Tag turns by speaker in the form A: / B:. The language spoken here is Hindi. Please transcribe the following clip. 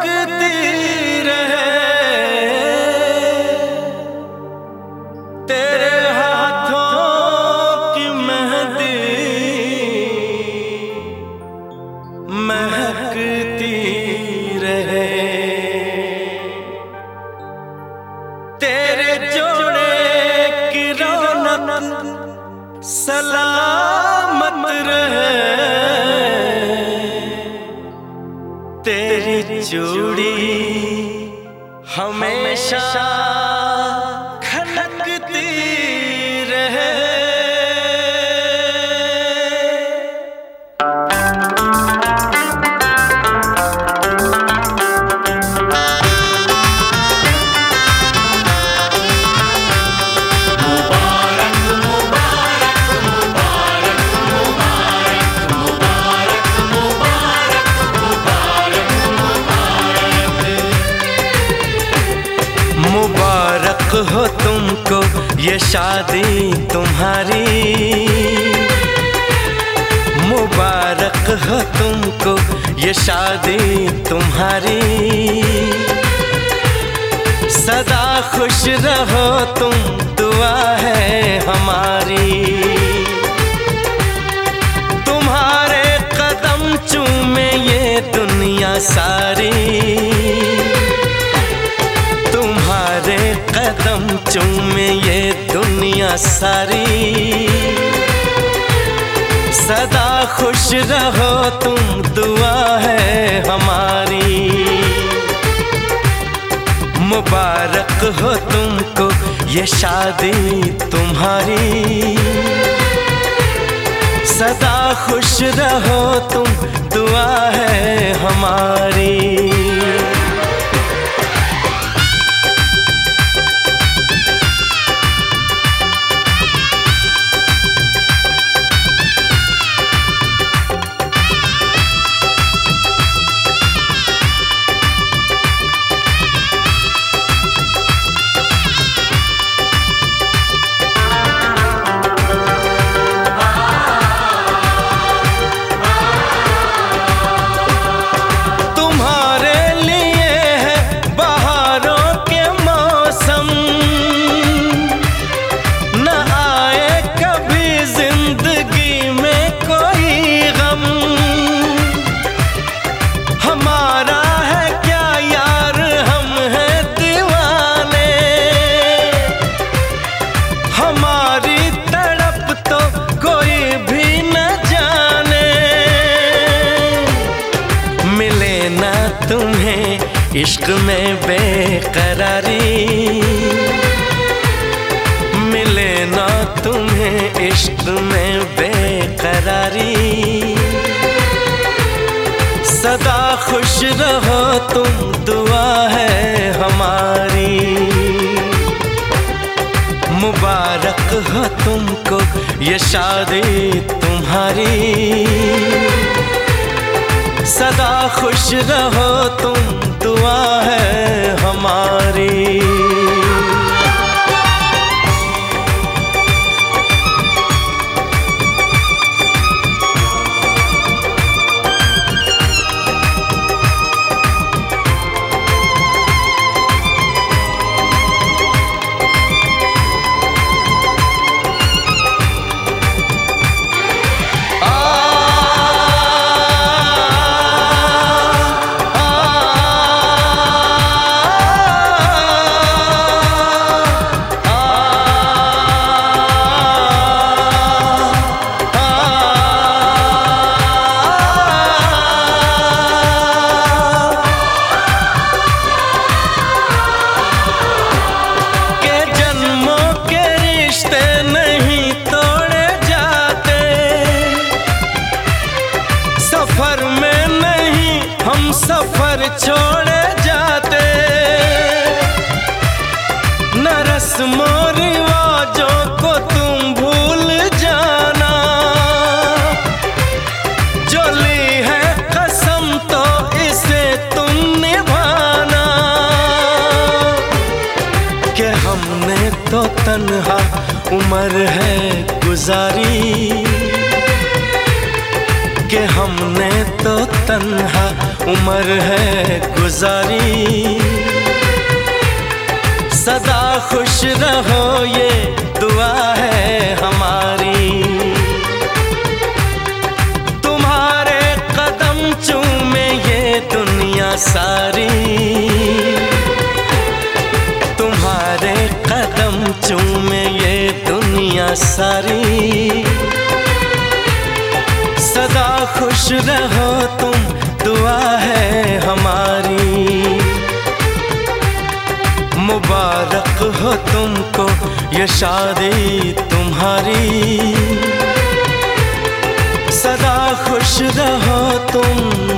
A: चमकती रहे। तेरे हाथों की मेहंदी महकती रहे। तेरे जोड़े की रौनक सलामत रहे। तेरी चूड़ी हमेशा तुमको ये शादी तुम्हारी। मुबारक हो तुमको ये शादी तुम्हारी। सदा खुश रहो तुम, दुआ है हमारी। तुम्हारे कदम चूमे ये दुनिया सारी। चूमे ये दुनिया सारी। सदा खुश रहो, तुम दुआ है हमारी। मुबारक हो तुमको, ये शादी तुम्हारी। सदा खुश रहो, तुम दुआ है हमारी। हमारा है क्या यार, हम हैं दीवाने। हमारी तड़प तो कोई भी न जाने। मिले ना तुम्हें इश्क में बेकरारी। मिले ना तुम्हें इश्क में बेकरारी। खुश रहो, तुम दुआ है हमारी। मुबारक हो तुमको ये शादी तुम्हारी। सदा खुश रहो, तुम दुआ है उम्र है गुजारी, कि हमने तो तन्हा उम्र है गुजारी। सदा खुश रहो, ये दुआ है हमारी। तुम्हारे कदम चूमे ये दुनिया सारी। सारी सदा खुश रहो तुम, दुआ है हमारी। मुबारक हो तुमको ये शादी तुम्हारी। सदा खुश रहो तुम